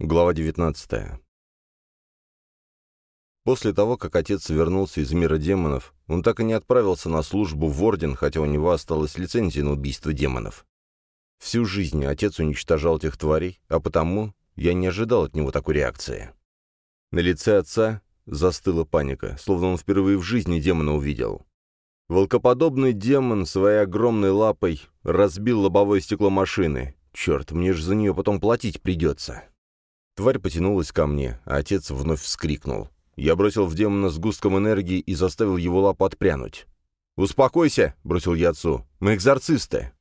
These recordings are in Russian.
Глава 19. После того, как отец вернулся из мира демонов, он так и не отправился на службу в Орден, хотя у него осталась лицензия на убийство демонов. Всю жизнь отец уничтожал этих тварей, а потому я не ожидал от него такой реакции. На лице отца застыла паника, словно он впервые в жизни демона увидел. Волкоподобный демон своей огромной лапой разбил лобовое стекло машины. Черт, мне же за нее потом платить придется. Тварь потянулась ко мне, а отец вновь вскрикнул. Я бросил в демона сгустком энергии и заставил его лапу отпрянуть. «Успокойся!» — бросил я отцу. «Мы экзорцисты!»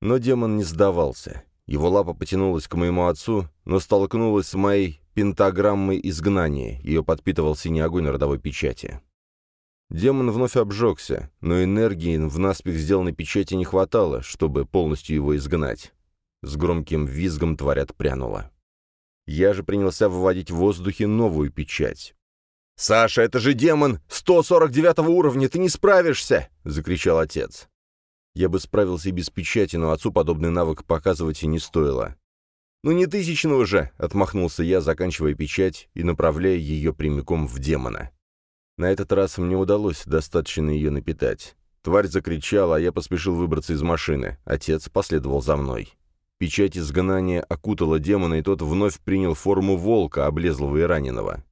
Но демон не сдавался. Его лапа потянулась к моему отцу, но столкнулась с моей пентаграммой изгнания. Ее подпитывал синий огонь родовой печати. Демон вновь обжегся, но энергии в наспех сделанной печати не хватало, чтобы полностью его изгнать. С громким визгом тварь отпрянула. Я же принялся выводить в воздухе новую печать. «Саша, это же демон 149 уровня, ты не справишься!» — закричал отец. Я бы справился и без печати, но отцу подобный навык показывать и не стоило. «Ну не тысячного же!» — отмахнулся я, заканчивая печать и направляя ее прямиком в демона. На этот раз мне удалось достаточно ее напитать. Тварь закричала, а я поспешил выбраться из машины. Отец последовал за мной. Печать изгнания окутала демона, и тот вновь принял форму волка, облезлого и раненого.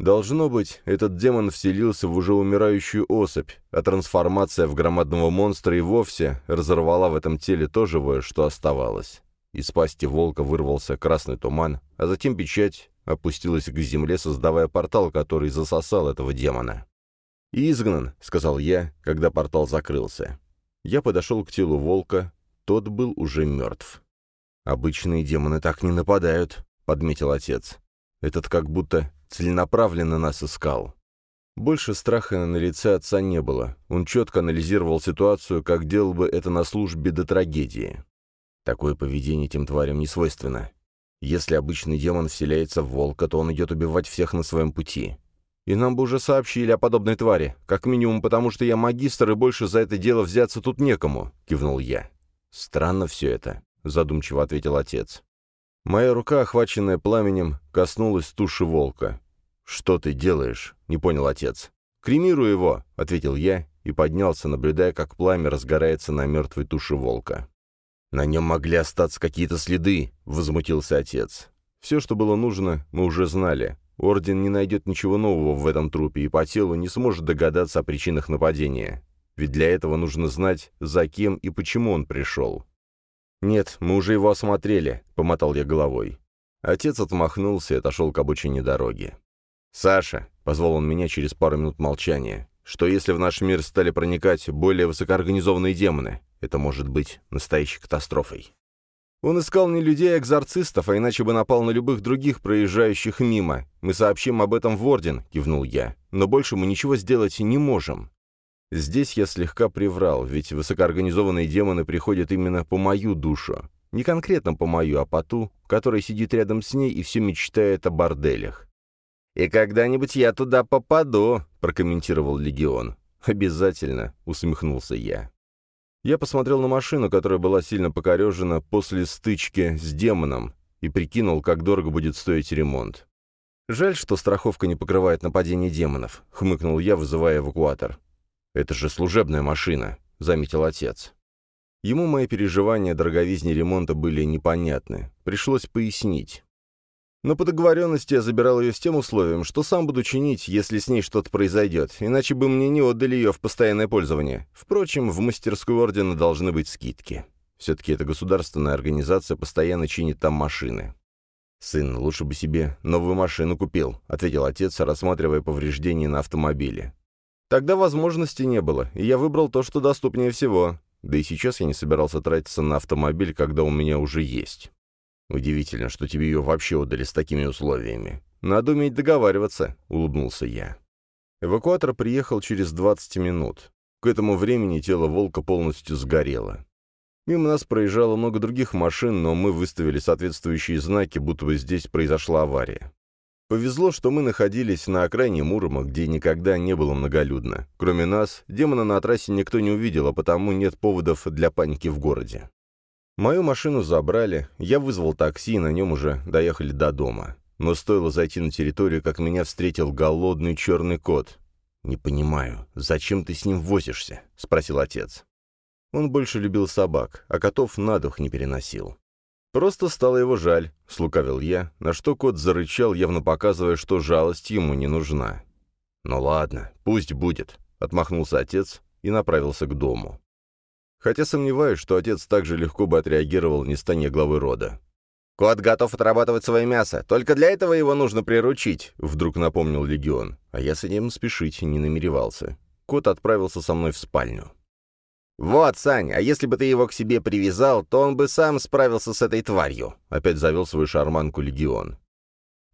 Должно быть, этот демон вселился в уже умирающую особь, а трансформация в громадного монстра и вовсе разорвала в этом теле то живое, что оставалось. Из пасти волка вырвался красный туман, а затем печать опустилась к земле, создавая портал, который засосал этого демона. «Изгнан», — сказал я, когда портал закрылся. Я подошел к телу волка, тот был уже мертв. «Обычные демоны так не нападают», — подметил отец. «Этот как будто целенаправленно нас искал». Больше страха на лице отца не было. Он четко анализировал ситуацию, как делал бы это на службе до трагедии. Такое поведение тем тварям не свойственно. Если обычный демон вселяется в волка, то он идет убивать всех на своем пути. И нам бы уже сообщили о подобной твари, как минимум потому, что я магистр, и больше за это дело взяться тут некому», — кивнул я. «Странно все это. — задумчиво ответил отец. Моя рука, охваченная пламенем, коснулась туши волка. «Что ты делаешь?» — не понял отец. «Кремирую его», — ответил я и поднялся, наблюдая, как пламя разгорается на мертвой туше волка. «На нем могли остаться какие-то следы», — возмутился отец. «Все, что было нужно, мы уже знали. Орден не найдет ничего нового в этом трупе и по телу не сможет догадаться о причинах нападения. Ведь для этого нужно знать, за кем и почему он пришел. «Нет, мы уже его осмотрели», — помотал я головой. Отец отмахнулся и отошел к обочине дороги. «Саша», — позвал он меня через пару минут молчания, «что если в наш мир стали проникать более высокоорганизованные демоны? Это может быть настоящей катастрофой». Он искал не людей, а экзорцистов, а иначе бы напал на любых других проезжающих мимо. Мы сообщим об этом в Орден, кивнул я. Но больше мы ничего сделать не можем. Здесь я слегка приврал, ведь высокоорганизованные демоны приходят именно по мою душу. Не конкретно по мою, а по ту, которая сидит рядом с ней и все мечтает о борделях. «И когда-нибудь я туда попаду», — прокомментировал Легион. «Обязательно», — усмехнулся я. Я посмотрел на машину, которая была сильно покорежена после стычки с демоном, и прикинул, как дорого будет стоить ремонт. «Жаль, что страховка не покрывает нападение демонов», — хмыкнул я, вызывая эвакуатор. «Это же служебная машина», — заметил отец. Ему мои переживания дороговизни ремонта были непонятны. Пришлось пояснить. Но по договоренности я забирал ее с тем условием, что сам буду чинить, если с ней что-то произойдет, иначе бы мне не отдали ее в постоянное пользование. Впрочем, в мастерской ордена должны быть скидки. Все-таки это государственная организация постоянно чинит там машины. «Сын, лучше бы себе новую машину купил», — ответил отец, рассматривая повреждения на автомобиле. Тогда возможности не было, и я выбрал то, что доступнее всего. Да и сейчас я не собирался тратиться на автомобиль, когда у меня уже есть. Удивительно, что тебе ее вообще отдали с такими условиями. Надо уметь договариваться, — улыбнулся я. Эвакуатор приехал через 20 минут. К этому времени тело волка полностью сгорело. Мимо нас проезжало много других машин, но мы выставили соответствующие знаки, будто бы здесь произошла авария. Повезло, что мы находились на окраине Мурома, где никогда не было многолюдно. Кроме нас, демона на трассе никто не увидел, а потому нет поводов для паники в городе. Мою машину забрали, я вызвал такси, и на нем уже доехали до дома. Но стоило зайти на территорию, как меня встретил голодный черный кот. «Не понимаю, зачем ты с ним возишься?» — спросил отец. Он больше любил собак, а котов на дух не переносил. Просто стало его жаль, — слукавил я, на что кот зарычал, явно показывая, что жалость ему не нужна. «Ну ладно, пусть будет», — отмахнулся отец и направился к дому. Хотя сомневаюсь, что отец так же легко бы отреагировал, не станя главой рода. «Кот готов отрабатывать свое мясо. Только для этого его нужно приручить», — вдруг напомнил Легион. А я с этим спешить не намеревался. Кот отправился со мной в спальню. «Вот, Сань, а если бы ты его к себе привязал, то он бы сам справился с этой тварью», — опять завел свою шарманку Легион.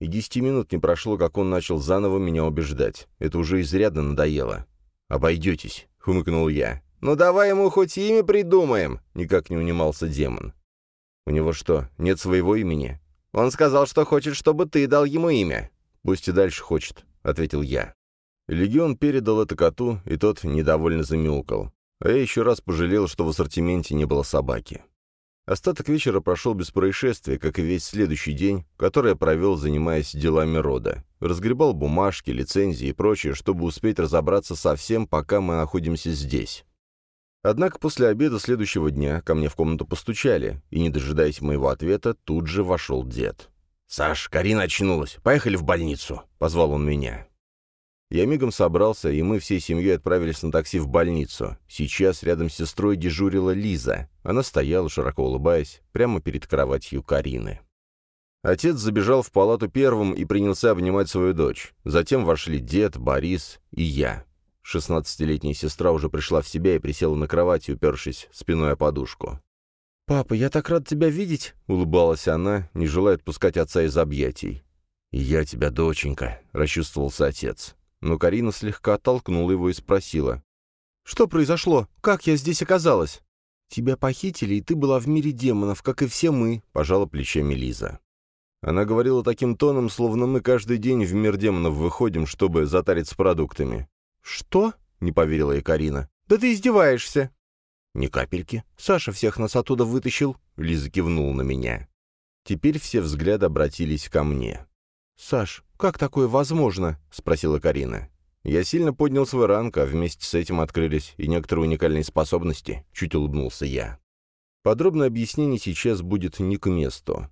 И десяти минут не прошло, как он начал заново меня убеждать. Это уже изрядно надоело. «Обойдетесь», — хмыкнул я. «Ну давай ему хоть имя придумаем», — никак не унимался демон. «У него что, нет своего имени?» «Он сказал, что хочет, чтобы ты дал ему имя». «Пусть и дальше хочет», — ответил я. Легион передал это коту, и тот недовольно замяукал. А я еще раз пожалел, что в ассортименте не было собаки. Остаток вечера прошел без происшествия, как и весь следующий день, который я провел, занимаясь делами рода. Разгребал бумажки, лицензии и прочее, чтобы успеть разобраться со всем, пока мы находимся здесь. Однако после обеда следующего дня ко мне в комнату постучали, и, не дожидаясь моего ответа, тут же вошел дед. «Саш, Карина очнулась. Поехали в больницу», — позвал он меня. Я мигом собрался, и мы всей семьей отправились на такси в больницу. Сейчас рядом с сестрой дежурила Лиза. Она стояла, широко улыбаясь, прямо перед кроватью Карины. Отец забежал в палату первым и принялся обнимать свою дочь. Затем вошли дед, Борис и я. Шестнадцатилетняя сестра уже пришла в себя и присела на кровати, упершись спиной о подушку. «Папа, я так рад тебя видеть!» — улыбалась она, не желая отпускать отца из объятий. «И я тебя, доченька!» — расчувствовался отец но Карина слегка оттолкнула его и спросила. «Что произошло? Как я здесь оказалась?» «Тебя похитили, и ты была в мире демонов, как и все мы», — пожала плечами Лиза. Она говорила таким тоном, словно мы каждый день в мир демонов выходим, чтобы затарить с продуктами. «Что?» — не поверила ей Карина. «Да ты издеваешься!» «Ни капельки. Саша всех нас оттуда вытащил», — Лиза кивнула на меня. Теперь все взгляды обратились ко мне. «Саш, как такое возможно?» — спросила Карина. «Я сильно поднял свой ранг, а вместе с этим открылись и некоторые уникальные способности», — чуть улыбнулся я. Подробное объяснение сейчас будет не к месту.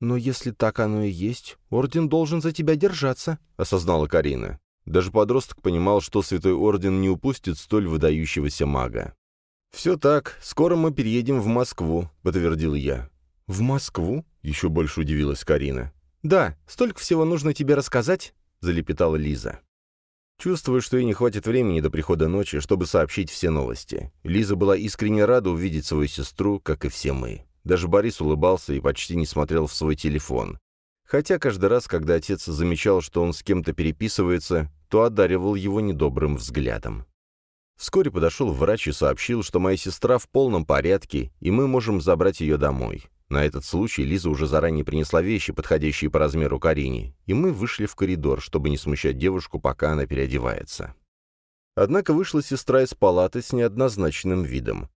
«Но если так оно и есть, Орден должен за тебя держаться», — осознала Карина. Даже подросток понимал, что Святой Орден не упустит столь выдающегося мага. «Все так, скоро мы переедем в Москву», — подтвердил я. «В Москву?» — еще больше удивилась Карина. «Да, столько всего нужно тебе рассказать», — залепетала Лиза. Чувствую, что ей не хватит времени до прихода ночи, чтобы сообщить все новости. Лиза была искренне рада увидеть свою сестру, как и все мы. Даже Борис улыбался и почти не смотрел в свой телефон. Хотя каждый раз, когда отец замечал, что он с кем-то переписывается, то одаривал его недобрым взглядом. Вскоре подошел врач и сообщил, что моя сестра в полном порядке, и мы можем забрать ее домой. На этот случай Лиза уже заранее принесла вещи, подходящие по размеру Карине, и мы вышли в коридор, чтобы не смущать девушку, пока она переодевается. Однако вышла сестра из палаты с неоднозначным видом.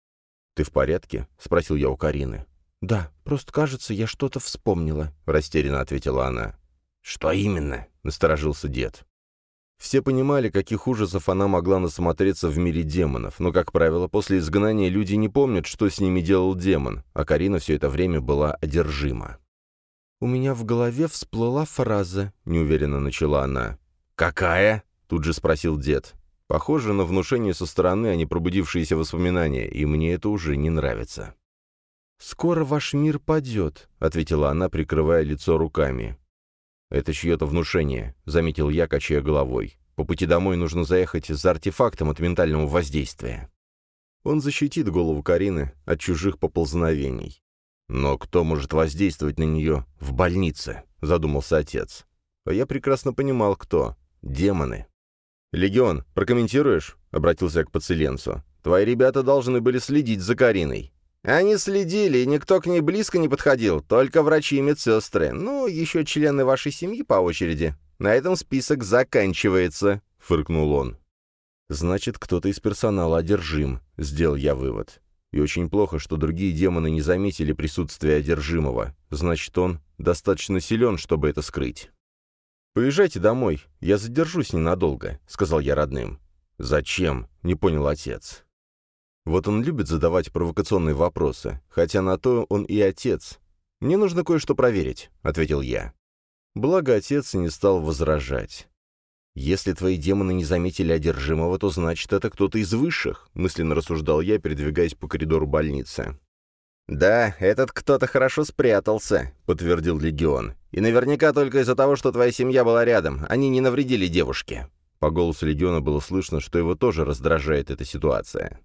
«Ты в порядке?» — спросил я у Карины. «Да, просто кажется, я что-то вспомнила», — растерянно ответила она. «Что именно?» — насторожился дед. Все понимали, каких ужасов она могла насмотреться в мире демонов, но, как правило, после изгнания люди не помнят, что с ними делал демон, а Карина все это время была одержима. «У меня в голове всплыла фраза», — неуверенно начала она. «Какая?» — тут же спросил дед. Похоже на внушение со стороны, а не пробудившиеся воспоминания, и мне это уже не нравится. «Скоро ваш мир падет», — ответила она, прикрывая лицо руками. «Это чье-то внушение», — заметил я, качая головой. «По пути домой нужно заехать за артефактом от ментального воздействия». Он защитит голову Карины от чужих поползновений. «Но кто может воздействовать на нее в больнице?» — задумался отец. А я прекрасно понимал, кто. Демоны. «Легион, прокомментируешь?» — обратился я к подселенцу. «Твои ребята должны были следить за Кариной». Они следили, и никто к ней близко не подходил, только врачи и медсестры, ну, еще члены вашей семьи по очереди. На этом список заканчивается», — фыркнул он. «Значит, кто-то из персонала одержим», — сделал я вывод. И очень плохо, что другие демоны не заметили присутствие одержимого. Значит, он достаточно силен, чтобы это скрыть. «Поезжайте домой, я задержусь ненадолго», — сказал я родным. «Зачем?» — не понял отец. Вот он любит задавать провокационные вопросы, хотя на то он и отец. «Мне нужно кое-что проверить», — ответил я. Благо, отец не стал возражать. «Если твои демоны не заметили одержимого, то значит, это кто-то из высших», — мысленно рассуждал я, передвигаясь по коридору больницы. «Да, этот кто-то хорошо спрятался», — подтвердил Легион. «И наверняка только из-за того, что твоя семья была рядом. Они не навредили девушке». По голосу Легиона было слышно, что его тоже раздражает эта ситуация.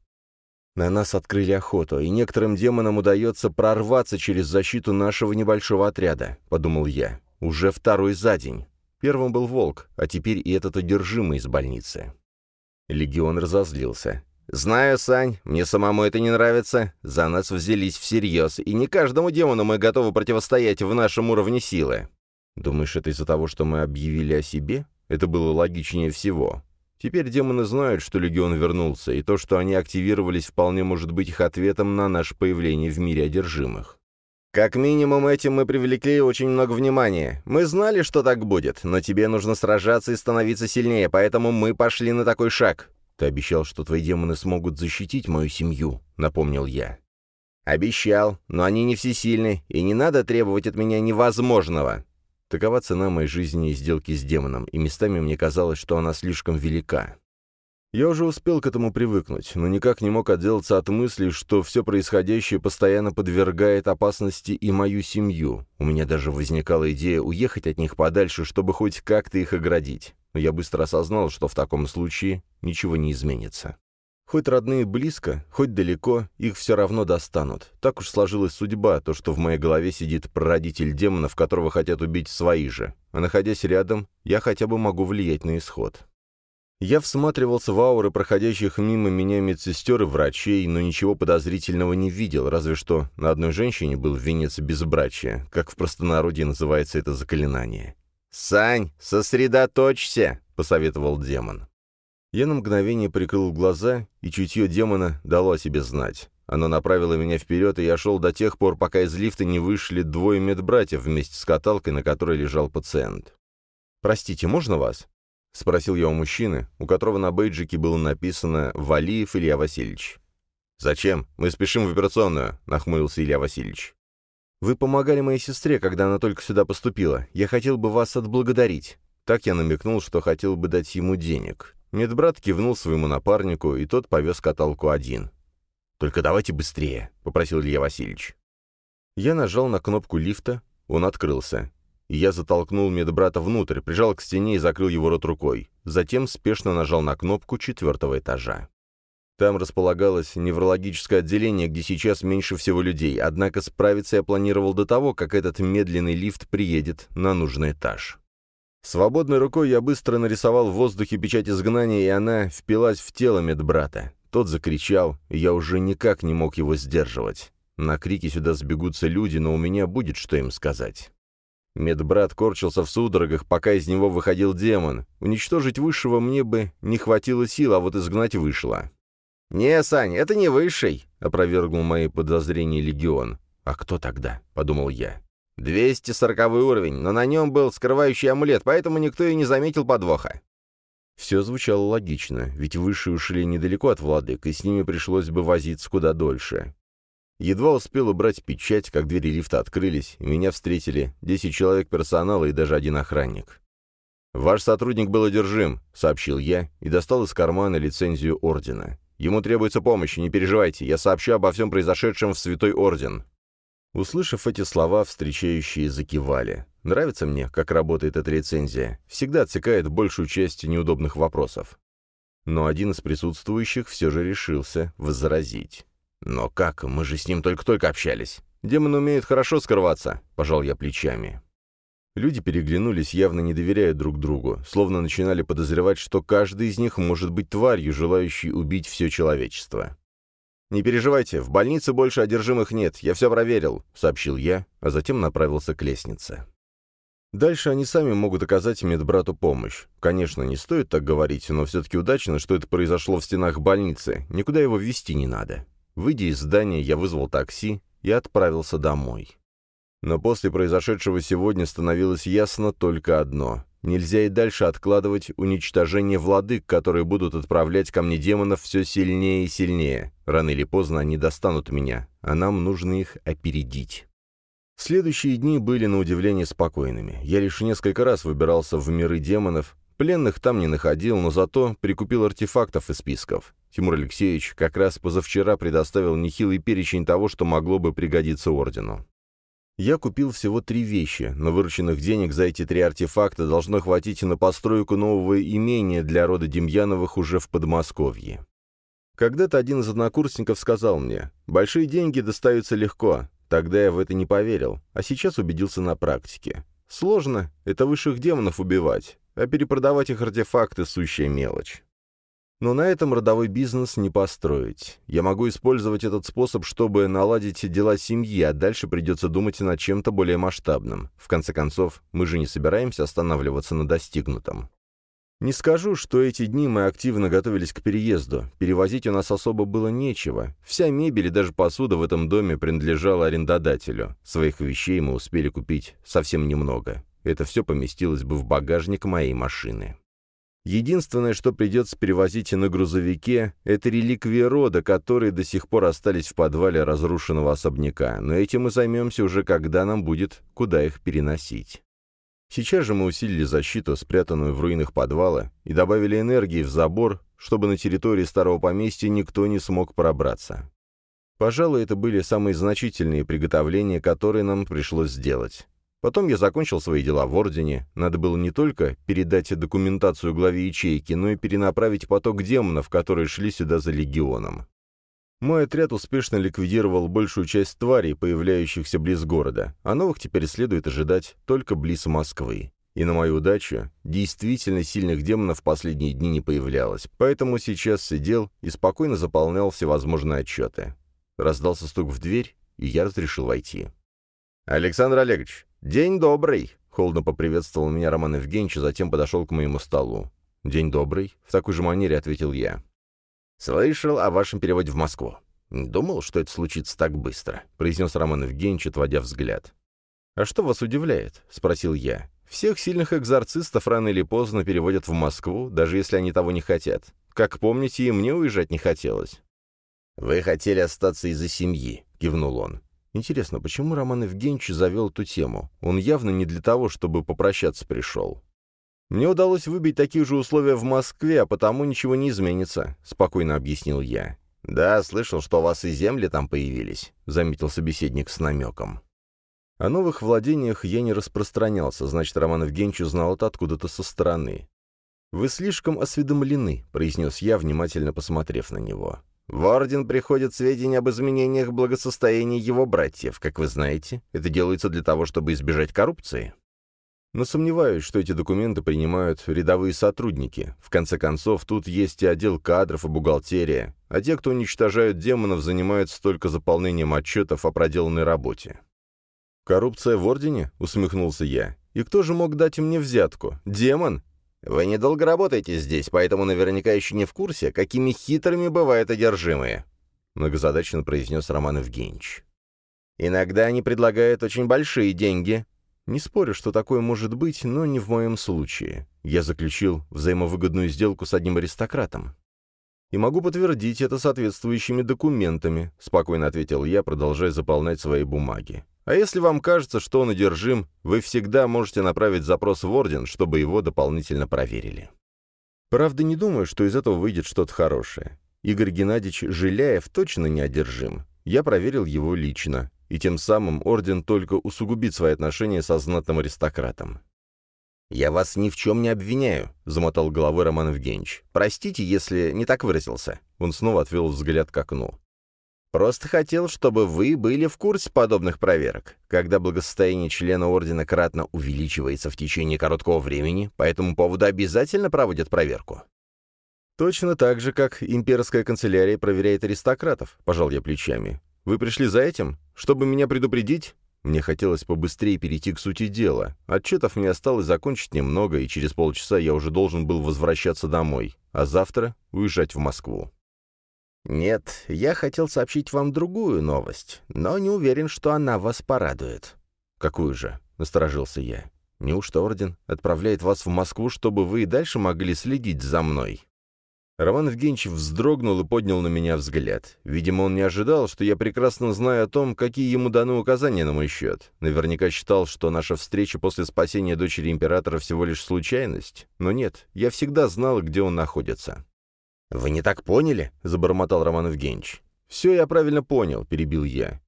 На нас открыли охоту, и некоторым демонам удается прорваться через защиту нашего небольшого отряда, — подумал я. Уже второй за день. Первым был волк, а теперь и этот одержимый из больницы. Легион разозлился. «Знаю, Сань, мне самому это не нравится. За нас взялись всерьез, и не каждому демону мы готовы противостоять в нашем уровне силы». «Думаешь, это из-за того, что мы объявили о себе? Это было логичнее всего. Теперь демоны знают, что Легион вернулся, и то, что они активировались, вполне может быть их ответом на наше появление в мире одержимых. Как минимум этим мы привлекли очень много внимания. Мы знали, что так будет, но тебе нужно сражаться и становиться сильнее, поэтому мы пошли на такой шаг. Ты обещал, что твои демоны смогут защитить мою семью, напомнил я. Обещал, но они не всесильны, и не надо требовать от меня невозможного. Такова цена моей жизни и сделки с демоном, и местами мне казалось, что она слишком велика. Я уже успел к этому привыкнуть, но никак не мог отделаться от мысли, что все происходящее постоянно подвергает опасности и мою семью. У меня даже возникала идея уехать от них подальше, чтобы хоть как-то их оградить. Но я быстро осознал, что в таком случае ничего не изменится. Хоть родные близко, хоть далеко, их все равно достанут. Так уж сложилась судьба, то, что в моей голове сидит прародитель демонов, которого хотят убить свои же. А находясь рядом, я хотя бы могу влиять на исход. Я всматривался в ауры проходящих мимо меня медсестер и врачей, но ничего подозрительного не видел, разве что на одной женщине был венец безбрачия, как в простонародье называется это заклинание. «Сань, сосредоточься!» — посоветовал демон. Я на мгновение прикрыл глаза, и чутье демона дало о себе знать. Оно направило меня вперед, и я шел до тех пор, пока из лифта не вышли двое медбратьев вместе с каталкой, на которой лежал пациент. «Простите, можно вас?» — спросил я у мужчины, у которого на бейджике было написано «Валиев Илья Васильевич». «Зачем? Мы спешим в операционную», — нахмурился Илья Васильевич. «Вы помогали моей сестре, когда она только сюда поступила. Я хотел бы вас отблагодарить». Так я намекнул, что хотел бы дать ему денег. Медбрат кивнул своему напарнику, и тот повез каталку один. «Только давайте быстрее», — попросил Илья Васильевич. Я нажал на кнопку лифта, он открылся я затолкнул медбрата внутрь, прижал к стене и закрыл его рот рукой. Затем спешно нажал на кнопку четвертого этажа. Там располагалось неврологическое отделение, где сейчас меньше всего людей, однако справиться я планировал до того, как этот медленный лифт приедет на нужный этаж. Свободной рукой я быстро нарисовал в воздухе печать изгнания, и она впилась в тело медбрата. Тот закричал, и я уже никак не мог его сдерживать. На крики сюда сбегутся люди, но у меня будет что им сказать. Медбрат корчился в судорогах, пока из него выходил демон. Уничтожить высшего мне бы не хватило сил, а вот изгнать вышло. «Не, Сань, это не высший», — опровергнул мои подозрения Легион. «А кто тогда?» — подумал я. «Двести сороковой уровень, но на нем был скрывающий амулет, поэтому никто и не заметил подвоха». Все звучало логично, ведь высшие ушли недалеко от владык, и с ними пришлось бы возиться куда дольше. Едва успел убрать печать, как двери лифта открылись, и меня встретили 10 человек персонала и даже один охранник. «Ваш сотрудник был одержим», — сообщил я и достал из кармана лицензию Ордена. «Ему требуется помощь, не переживайте, я сообщу обо всем произошедшем в Святой Орден». Услышав эти слова, встречающие закивали. Нравится мне, как работает эта лицензия. Всегда отсекает большую часть неудобных вопросов. Но один из присутствующих все же решился возразить. «Но как? Мы же с ним только-только общались. Демон умеет хорошо скрываться», — пожал я плечами. Люди переглянулись, явно не доверяя друг другу, словно начинали подозревать, что каждый из них может быть тварью, желающей убить все человечество. «Не переживайте, в больнице больше одержимых нет, я все проверил», — сообщил я, а затем направился к лестнице. Дальше они сами могут оказать медбрату помощь. Конечно, не стоит так говорить, но все-таки удачно, что это произошло в стенах больницы, никуда его вести не надо. Выйдя из здания, я вызвал такси и отправился домой. Но после произошедшего сегодня становилось ясно только одно. Нельзя и дальше откладывать уничтожение владык, которые будут отправлять ко мне демонов все сильнее и сильнее. Рано или поздно они достанут меня, а нам нужно их опередить. Следующие дни были на удивление спокойными. Я лишь несколько раз выбирался в миры демонов, пленных там не находил, но зато прикупил артефактов из списков. Тимур Алексеевич как раз позавчера предоставил нехилый перечень того, что могло бы пригодиться ордену. Я купил всего три вещи, но вырученных денег за эти три артефакта должно хватить на постройку нового имения для рода Демьяновых уже в Подмосковье. Когда-то один из однокурсников сказал мне, «Большие деньги достаются легко». Тогда я в это не поверил, а сейчас убедился на практике. Сложно, это высших демонов убивать, а перепродавать их артефакты — сущая мелочь. Но на этом родовой бизнес не построить. Я могу использовать этот способ, чтобы наладить дела семьи, а дальше придется думать над чем-то более масштабным. В конце концов, мы же не собираемся останавливаться на достигнутом. Не скажу, что эти дни мы активно готовились к переезду. Перевозить у нас особо было нечего. Вся мебель и даже посуда в этом доме принадлежала арендодателю. Своих вещей мы успели купить совсем немного. Это все поместилось бы в багажник моей машины. Единственное, что придется перевозить на грузовике, это реликвии рода, которые до сих пор остались в подвале разрушенного особняка, но этим мы займемся уже, когда нам будет куда их переносить. Сейчас же мы усилили защиту, спрятанную в руинах подвала, и добавили энергии в забор, чтобы на территории старого поместья никто не смог пробраться. Пожалуй, это были самые значительные приготовления, которые нам пришлось сделать. Потом я закончил свои дела в Ордене. Надо было не только передать документацию главе ячейки, но и перенаправить поток демонов, которые шли сюда за легионом. Мой отряд успешно ликвидировал большую часть тварей, появляющихся близ города, а новых теперь следует ожидать только близ Москвы. И на мою удачу, действительно сильных демонов в последние дни не появлялось, поэтому сейчас сидел и спокойно заполнял всевозможные отчеты. Раздался стук в дверь, и я разрешил войти. «Александр Олегович, «День добрый!» — холодно поприветствовал меня Роман Евгеньевич, затем подошел к моему столу. «День добрый!» — в такой же манере ответил я. «Слышал о вашем переводе в Москву. думал, что это случится так быстро», — произнес Роман Евгеньевич, отводя взгляд. «А что вас удивляет?» — спросил я. «Всех сильных экзорцистов рано или поздно переводят в Москву, даже если они того не хотят. Как помните, и мне уезжать не хотелось». «Вы хотели остаться из-за семьи», — кивнул он. Интересно, почему Роман Евгеньевич завел эту тему? Он явно не для того, чтобы попрощаться пришел. «Мне удалось выбить такие же условия в Москве, а потому ничего не изменится», — спокойно объяснил я. «Да, слышал, что у вас и земли там появились», — заметил собеседник с намеком. О новых владениях я не распространялся, значит, Роман Евгеньевич узнал это откуда-то со стороны. «Вы слишком осведомлены», — произнес я, внимательно посмотрев на него. В Орден приходят сведения об изменениях благосостояния его братьев. Как вы знаете, это делается для того, чтобы избежать коррупции. Но сомневаюсь, что эти документы принимают рядовые сотрудники. В конце концов, тут есть и отдел кадров, и бухгалтерия, а те, кто уничтожают демонов, занимаются только заполнением отчетов о проделанной работе. «Коррупция в Ордене?» — усмехнулся я. «И кто же мог дать мне взятку? Демон? Вы недолго работаете здесь, поэтому наверняка еще не в курсе, какими хитрыми бывают одержимые», — многозадачно произнес Роман Евгеньевич. «Иногда они предлагают очень большие деньги». Не спорю, что такое может быть, но не в моем случае. Я заключил взаимовыгодную сделку с одним аристократом. «И могу подтвердить это соответствующими документами», — спокойно ответил я, продолжая заполнять свои бумаги. А если вам кажется, что он одержим, вы всегда можете направить запрос в Орден, чтобы его дополнительно проверили. Правда, не думаю, что из этого выйдет что-то хорошее. Игорь Геннадьевич Жиляев точно не одержим. Я проверил его лично, и тем самым Орден только усугубит свои отношения со знатным аристократом. «Я вас ни в чем не обвиняю», — замотал головой Роман Евгеньевич. «Простите, если не так выразился». Он снова отвел взгляд к окну. Просто хотел, чтобы вы были в курсе подобных проверок. Когда благосостояние члена Ордена кратно увеличивается в течение короткого времени, по этому поводу обязательно проводят проверку. Точно так же, как имперская канцелярия проверяет аристократов, пожал я плечами. Вы пришли за этим? Чтобы меня предупредить? Мне хотелось побыстрее перейти к сути дела. Отчетов мне осталось закончить немного, и через полчаса я уже должен был возвращаться домой, а завтра уезжать в Москву. «Нет, я хотел сообщить вам другую новость, но не уверен, что она вас порадует». «Какую же?» — насторожился я. «Неужто Орден отправляет вас в Москву, чтобы вы и дальше могли следить за мной?» Роман Евгеньевич вздрогнул и поднял на меня взгляд. Видимо, он не ожидал, что я прекрасно знаю о том, какие ему даны указания на мой счет. Наверняка считал, что наша встреча после спасения дочери императора всего лишь случайность. Но нет, я всегда знал, где он находится. «Вы не так поняли?» — забормотал Роман Евгеньевич. «Все я правильно понял», — перебил я.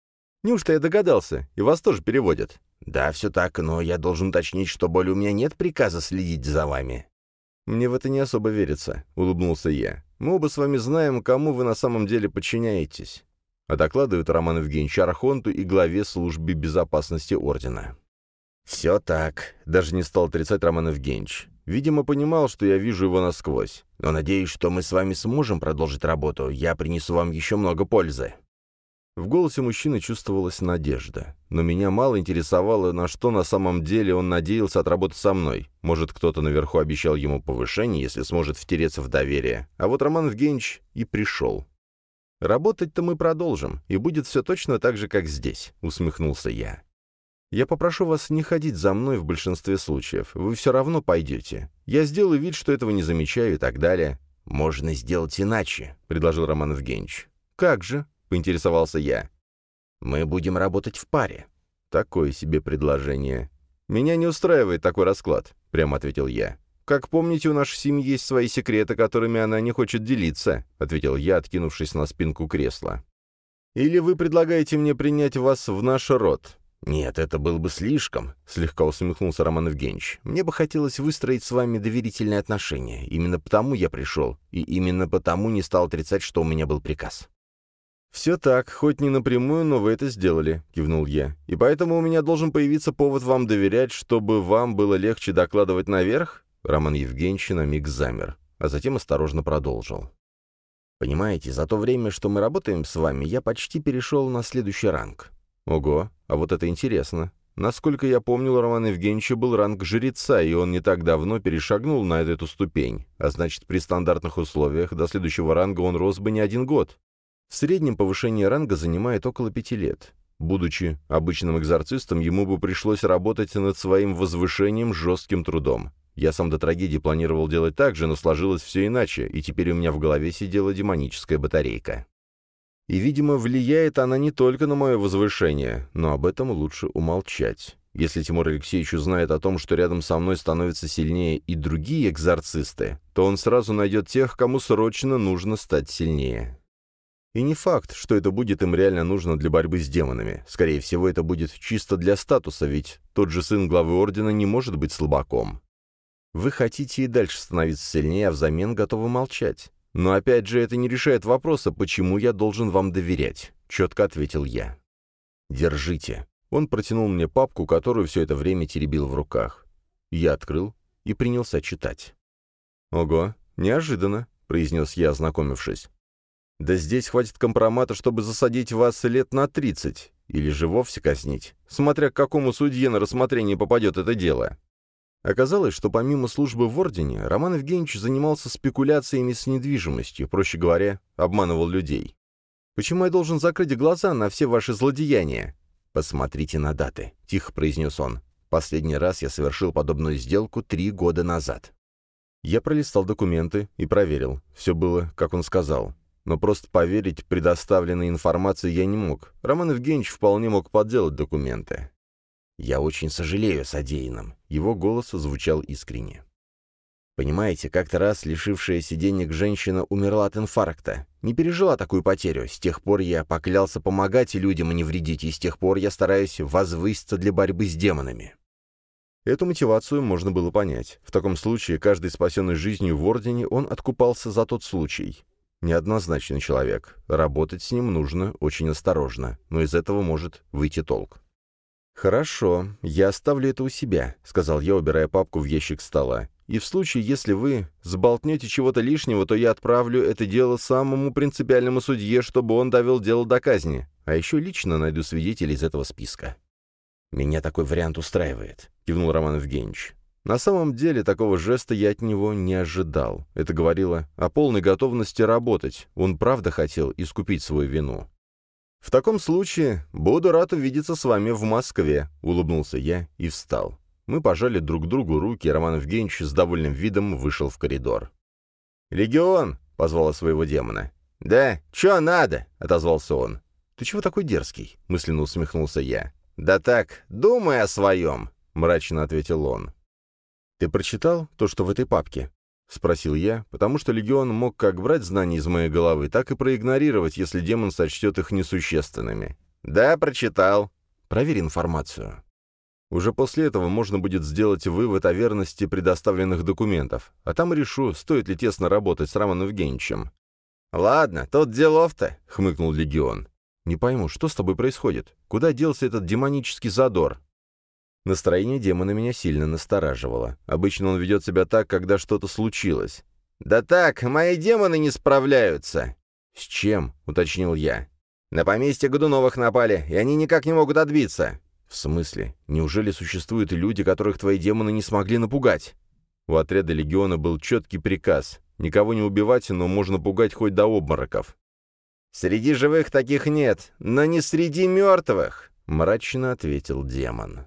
«Неужто я догадался? И вас тоже переводят?» «Да, все так, но я должен уточнить, что более у меня нет приказа следить за вами». «Мне в это не особо верится», — улыбнулся я. «Мы оба с вами знаем, кому вы на самом деле подчиняетесь». А докладывает Роман Евгеньевич Архонту и главе службы безопасности Ордена. «Все так», — даже не стал отрицать Роман Евгеньевич. Видимо, понимал, что я вижу его насквозь. «Но надеюсь, что мы с вами сможем продолжить работу. Я принесу вам еще много пользы». В голосе мужчины чувствовалась надежда. Но меня мало интересовало, на что на самом деле он надеялся отработать со мной. Может, кто-то наверху обещал ему повышение, если сможет втереться в доверие. А вот Роман Евгеньевич и пришел. «Работать-то мы продолжим, и будет все точно так же, как здесь», — усмехнулся я. «Я попрошу вас не ходить за мной в большинстве случаев. Вы все равно пойдете. Я сделаю вид, что этого не замечаю и так далее». «Можно сделать иначе», — предложил Роман Евгеньевич. «Как же?» поинтересовался я. «Мы будем работать в паре». «Такое себе предложение». «Меня не устраивает такой расклад», — прямо ответил я. «Как помните, у нашей семьи есть свои секреты, которыми она не хочет делиться», — ответил я, откинувшись на спинку кресла. «Или вы предлагаете мне принять вас в наш род?» «Нет, это было бы слишком», — слегка усмехнулся Роман Евгеньевич. «Мне бы хотелось выстроить с вами доверительные отношения. Именно потому я пришел, и именно потому не стал отрицать, что у меня был приказ». «Все так, хоть не напрямую, но вы это сделали», — кивнул я. «И поэтому у меня должен появиться повод вам доверять, чтобы вам было легче докладывать наверх?» Роман Евгеньевич на миг замер, а затем осторожно продолжил. «Понимаете, за то время, что мы работаем с вами, я почти перешел на следующий ранг». «Ого, а вот это интересно. Насколько я помнил, у Романа Евгеньевича был ранг жреца, и он не так давно перешагнул на эту ступень. А значит, при стандартных условиях до следующего ранга он рос бы не один год. В среднем повышение ранга занимает около пяти лет. Будучи обычным экзорцистом, ему бы пришлось работать над своим возвышением жестким трудом. Я сам до трагедии планировал делать так же, но сложилось все иначе, и теперь у меня в голове сидела демоническая батарейка. И, видимо, влияет она не только на мое возвышение, но об этом лучше умолчать. Если Тимур Алексеевич узнает о том, что рядом со мной становятся сильнее и другие экзорцисты, то он сразу найдет тех, кому срочно нужно стать сильнее. И не факт, что это будет им реально нужно для борьбы с демонами. Скорее всего, это будет чисто для статуса, ведь тот же сын главы Ордена не может быть слабаком. Вы хотите и дальше становиться сильнее, а взамен готовы молчать. Но опять же, это не решает вопроса, почему я должен вам доверять, четко ответил я. Держите. Он протянул мне папку, которую все это время теребил в руках. Я открыл и принялся читать. «Ого, неожиданно», — произнес я, ознакомившись. Да здесь хватит компромата, чтобы засадить вас лет на тридцать, или же вовсе казнить, смотря к какому судье на рассмотрение попадет это дело. Оказалось, что помимо службы в Ордене, Роман Евгеньевич занимался спекуляциями с недвижимостью, проще говоря, обманывал людей. «Почему я должен закрыть глаза на все ваши злодеяния?» «Посмотрите на даты», — тихо произнес он. «Последний раз я совершил подобную сделку три года назад». Я пролистал документы и проверил. Все было, как он сказал но просто поверить предоставленной информации я не мог. Роман Евгеньевич вполне мог подделать документы. «Я очень сожалею о содеянном». Его голос звучал искренне. Понимаете, как-то раз лишившаяся денег женщина умерла от инфаркта. Не пережила такую потерю. С тех пор я поклялся помогать людям и не вредить, и с тех пор я стараюсь возвыситься для борьбы с демонами. Эту мотивацию можно было понять. В таком случае, каждый спасенный жизнью в Ордене, он откупался за тот случай неоднозначный человек. Работать с ним нужно очень осторожно, но из этого может выйти толк. «Хорошо, я оставлю это у себя», — сказал я, убирая папку в ящик стола. «И в случае, если вы сболтнете чего-то лишнего, то я отправлю это дело самому принципиальному судье, чтобы он довел дело до казни, а еще лично найду свидетелей из этого списка». «Меня такой вариант устраивает», — кивнул Роман Евгеньевич. На самом деле такого жеста я от него не ожидал. Это говорило о полной готовности работать. Он правда хотел искупить свою вину. «В таком случае буду рад увидеться с вами в Москве», — улыбнулся я и встал. Мы пожали друг другу руки, и Роман Евгеньевич с довольным видом вышел в коридор. «Легион!» — позвала своего демона. «Да, чё надо?» — отозвался он. «Ты чего такой дерзкий?» — мысленно усмехнулся я. «Да так, думай о своем», — мрачно ответил он. «Ты прочитал то, что в этой папке?» — спросил я, потому что Легион мог как брать знания из моей головы, так и проигнорировать, если демон сочтет их несущественными. «Да, прочитал». «Проверь информацию». Уже после этого можно будет сделать вывод о верности предоставленных документов, а там решу, стоит ли тесно работать с Романом Евгеньевичем. «Ладно, тут делов-то», — хмыкнул Легион. «Не пойму, что с тобой происходит? Куда делся этот демонический задор?» Настроение демона меня сильно настораживало. Обычно он ведет себя так, когда что-то случилось. «Да так, мои демоны не справляются!» «С чем?» — уточнил я. «На поместье Годуновых напали, и они никак не могут отбиться». «В смысле? Неужели существуют люди, которых твои демоны не смогли напугать?» У отряда легиона был четкий приказ — никого не убивать, но можно пугать хоть до обмороков. «Среди живых таких нет, но не среди мертвых», — мрачно ответил демон.